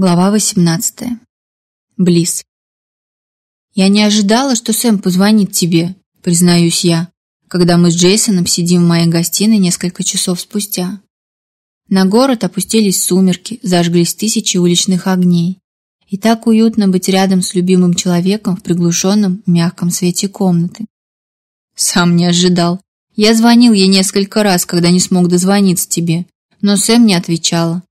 Глава 18. Близ. «Я не ожидала, что Сэм позвонит тебе», — признаюсь я, когда мы с Джейсоном сидим в моей гостиной несколько часов спустя. На город опустились сумерки, зажглись тысячи уличных огней. И так уютно быть рядом с любимым человеком в приглушенном, мягком свете комнаты. Сам не ожидал. Я звонил ей несколько раз, когда не смог дозвониться тебе, но Сэм не отвечала.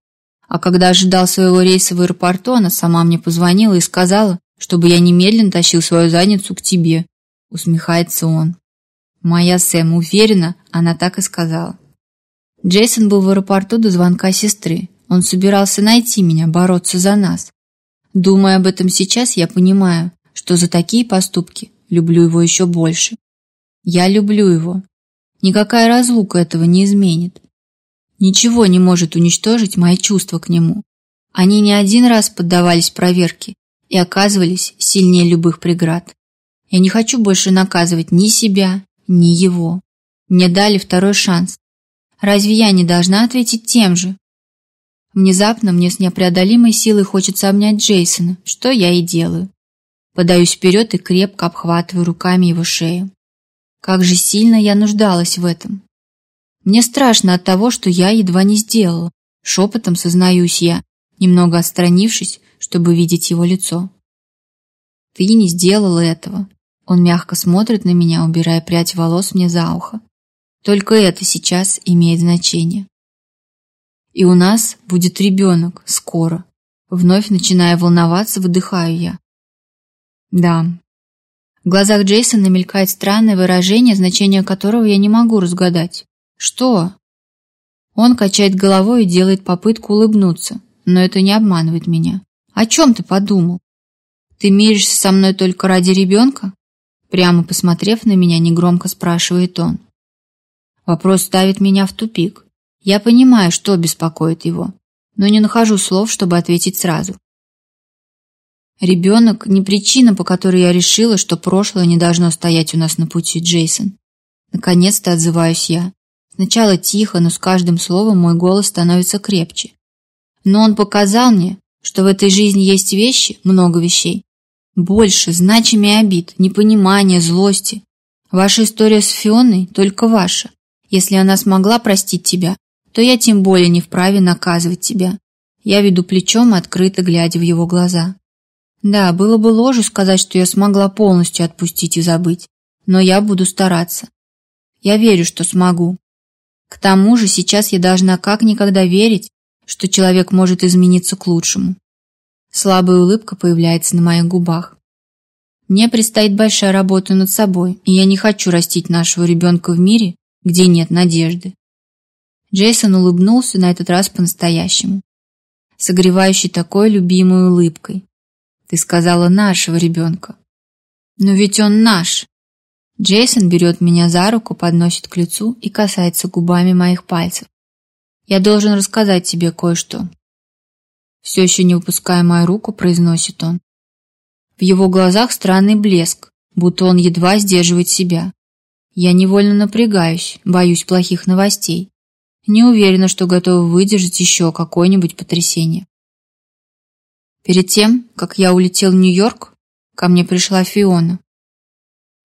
А когда ожидал своего рейса в аэропорту, она сама мне позвонила и сказала, чтобы я немедленно тащил свою задницу к тебе. Усмехается он. Моя Сэм уверена, она так и сказала. Джейсон был в аэропорту до звонка сестры. Он собирался найти меня, бороться за нас. Думая об этом сейчас, я понимаю, что за такие поступки люблю его еще больше. Я люблю его. Никакая разлука этого не изменит ничего не может уничтожить мои чувства к нему. Они не один раз поддавались проверке и оказывались сильнее любых преград. Я не хочу больше наказывать ни себя, ни его. Мне дали второй шанс. Разве я не должна ответить тем же? Внезапно мне с непреодолимой силой хочется обнять Джейсона, что я и делаю. Подаюсь вперед и крепко обхватываю руками его шею. Как же сильно я нуждалась в этом. Мне страшно от того, что я едва не сделала. Шепотом сознаюсь я, немного отстранившись, чтобы видеть его лицо. Ты не сделала этого. Он мягко смотрит на меня, убирая прядь волос мне за ухо. Только это сейчас имеет значение. И у нас будет ребенок скоро. Вновь начиная волноваться, выдыхаю я. Да. В глазах Джейсона мелькает странное выражение, значение которого я не могу разгадать. Что? Он качает головой и делает попытку улыбнуться, но это не обманывает меня. О чем ты подумал? Ты миришься со мной только ради ребенка? Прямо посмотрев на меня, негромко спрашивает он. Вопрос ставит меня в тупик. Я понимаю, что беспокоит его, но не нахожу слов, чтобы ответить сразу. Ребенок – не причина, по которой я решила, что прошлое не должно стоять у нас на пути, Джейсон. Наконец-то отзываюсь я. Сначала тихо, но с каждым словом мой голос становится крепче. Но он показал мне, что в этой жизни есть вещи, много вещей. Больше, значимее обид, непонимания, злости. Ваша история с Фионой только ваша. Если она смогла простить тебя, то я тем более не вправе наказывать тебя. Я веду плечом, открыто глядя в его глаза. Да, было бы ложью сказать, что я смогла полностью отпустить и забыть, но я буду стараться. Я верю, что смогу, к тому же сейчас я должна как никогда верить, что человек может измениться к лучшему. Слабая улыбка появляется на моих губах. Мне предстоит большая работа над собой, и я не хочу растить нашего ребенка в мире, где нет надежды. Джейсон улыбнулся на этот раз по-настоящему, согревающий такой любимой улыбкой. Ты сказала нашего ребенка. Но ведь он наш. Джейсон берет меня за руку, подносит к лицу и касается губами моих пальцев. «Я должен рассказать тебе кое-что». Все еще не выпуская мою руку, произносит он. В его глазах странный блеск, будто он едва сдерживает себя. Я невольно напрягаюсь, боюсь плохих новостей. Не уверена, что готова выдержать еще какое-нибудь потрясение. Перед тем, как я улетел в Нью-Йорк, ко мне пришла Фиона.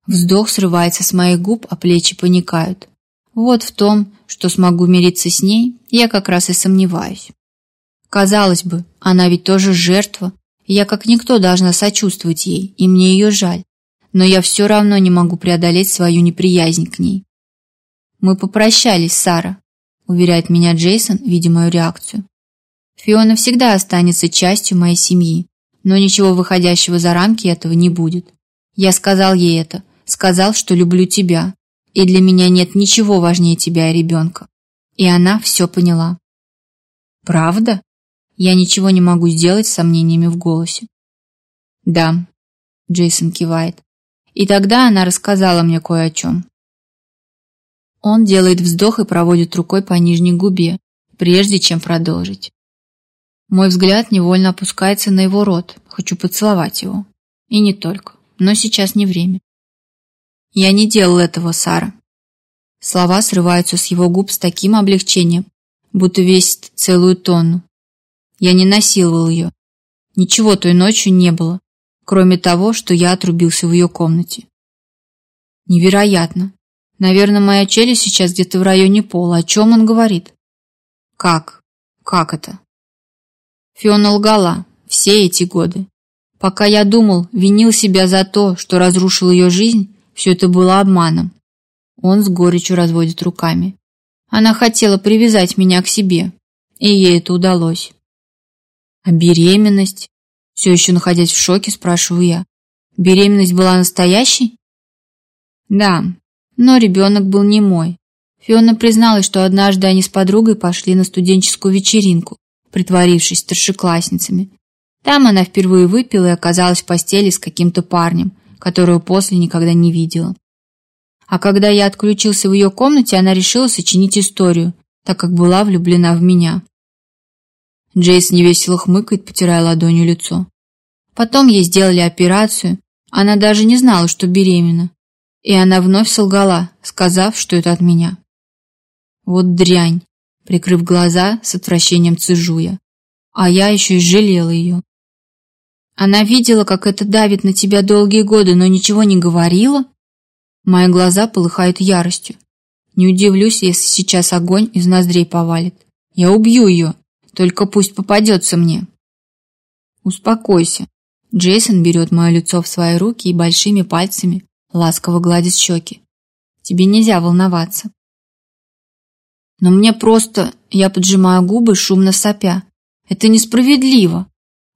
Вздох срывается с моих губ, а плечи паникают. Вот в том, что смогу мириться с ней, я как раз и сомневаюсь. Казалось бы, она ведь тоже жертва. Я как никто должна сочувствовать ей, и мне ее жаль. Но я все равно не могу преодолеть свою неприязнь к ней. «Мы попрощались, Сара», – уверяет меня Джейсон, видя мою реакцию. «Фиона всегда останется частью моей семьи, но ничего выходящего за рамки этого не будет. Я сказал ей это – сказал, что люблю тебя, и для меня нет ничего важнее тебя и ребенка. И она все поняла. Правда? Я ничего не могу сделать с сомнениями в голосе. Да, Джейсон кивает. И тогда она рассказала мне кое о чем. Он делает вздох и проводит рукой по нижней губе, прежде чем продолжить. Мой взгляд невольно опускается на его рот, хочу поцеловать его. И не только, но сейчас не время. Я не делал этого, Сара. Слова срываются с его губ с таким облегчением, будто весит целую тонну. Я не насиловал ее. Ничего той ночью не было, кроме того, что я отрубился в ее комнате. Невероятно. Наверное, моя челюсть сейчас где-то в районе пола. О чем он говорит? Как? Как это? Фиона лгала все эти годы. Пока я думал, винил себя за то, что разрушил ее жизнь, все это было обманом. Он с горечью разводит руками. Она хотела привязать меня к себе, и ей это удалось. А беременность? Все еще находясь в шоке, спрашиваю я. Беременность была настоящей? Да, но ребенок был не мой. Фиона призналась, что однажды они с подругой пошли на студенческую вечеринку, притворившись старшеклассницами. Там она впервые выпила и оказалась в постели с каким-то парнем – которую после никогда не видела. А когда я отключился в ее комнате, она решила сочинить историю, так как была влюблена в меня. Джейс невесело хмыкает, потирая ладонью лицо. Потом ей сделали операцию, она даже не знала, что беременна. И она вновь солгала, сказав, что это от меня. Вот дрянь, прикрыв глаза, с отвращением цежу я. А я еще и жалела ее. Она видела, как это давит на тебя долгие годы, но ничего не говорила. Мои глаза полыхают яростью. Не удивлюсь, если сейчас огонь из ноздрей повалит. Я убью ее, только пусть попадется мне. Успокойся. Джейсон берет мое лицо в свои руки и большими пальцами ласково гладит щеки. Тебе нельзя волноваться. Но мне просто... Я поджимаю губы, шумно сопя. Это несправедливо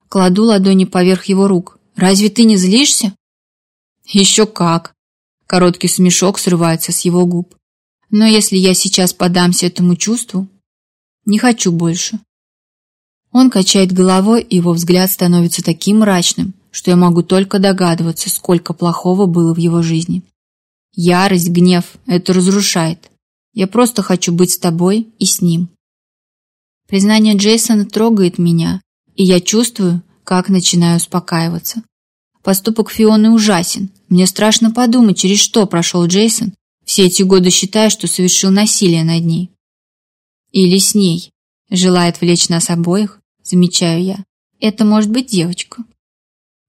кладу ладони поверх его рук. «Разве ты не злишься?» «Еще как!» Короткий смешок срывается с его губ. «Но если я сейчас подамся этому чувству, не хочу больше». Он качает головой, и его взгляд становится таким мрачным, что я могу только догадываться, сколько плохого было в его жизни. Ярость, гнев — это разрушает. Я просто хочу быть с тобой и с ним. Признание Джейсона трогает меня, и я чувствую, как начинаю успокаиваться. Поступок Фионы ужасен. Мне страшно подумать, через что прошел Джейсон, все эти годы считая, что совершил насилие над ней. Или с ней. Желает влечь нас обоих, замечаю я. Это может быть девочка.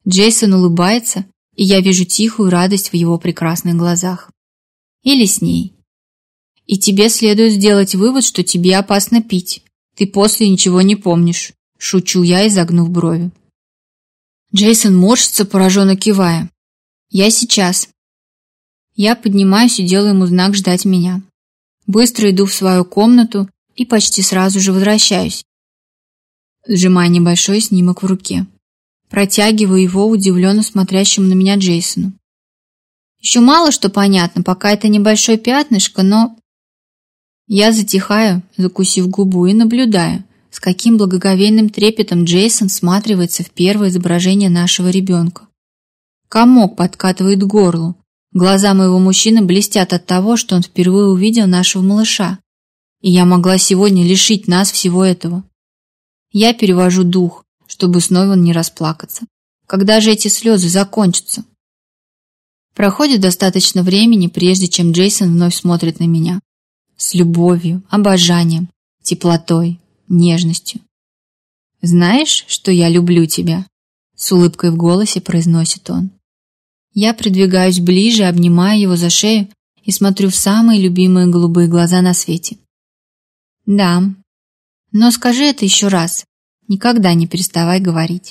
Джейсон улыбается, и я вижу тихую радость в его прекрасных глазах. Или с ней. И тебе следует сделать вывод, что тебе опасно пить. Ты после ничего не помнишь. Шучу я и загнув брови. Джейсон морщится, пораженно кивая. «Я сейчас». Я поднимаюсь и делаю ему знак ждать меня. Быстро иду в свою комнату и почти сразу же возвращаюсь, сжимая небольшой снимок в руке. Протягиваю его удивленно смотрящему на меня Джейсону. Еще мало что понятно, пока это небольшое пятнышко, но... Я затихаю, закусив губу и наблюдаю, с каким благоговейным трепетом Джейсон всматривается в первое изображение нашего ребенка. Комок подкатывает к горлу. Глаза моего мужчины блестят от того, что он впервые увидел нашего малыша. И я могла сегодня лишить нас всего этого. Я перевожу дух, чтобы снова он не расплакаться. Когда же эти слезы закончатся? Проходит достаточно времени, прежде чем Джейсон вновь смотрит на меня. С любовью, обожанием, теплотой, нежностью. «Знаешь, что я люблю тебя?» — с улыбкой в голосе произносит он. Я придвигаюсь ближе, обнимая его за шею и смотрю в самые любимые голубые глаза на свете. «Да, но скажи это еще раз, никогда не переставай говорить».